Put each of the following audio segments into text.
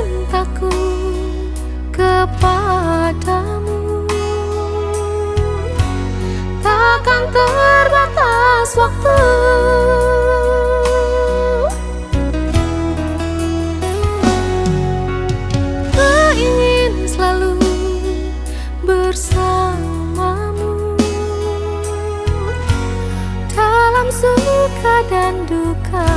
cintaku kepadamu. Takkan terbatas waktu. Ku ingin selalu bersamamu. Dalam suka dan duka.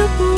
You.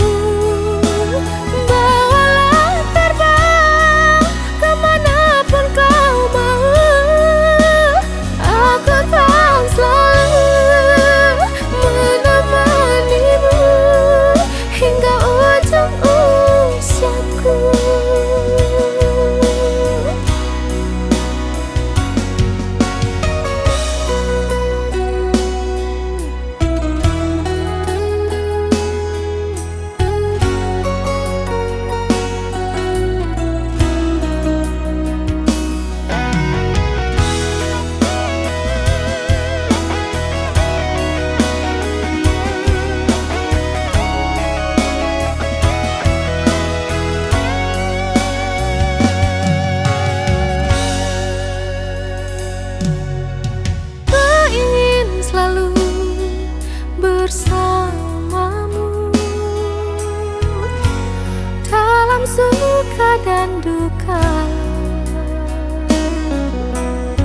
rindukan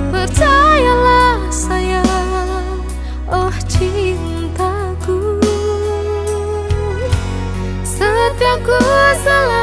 Percayalah sayang, oh cintaku. Setiaku salah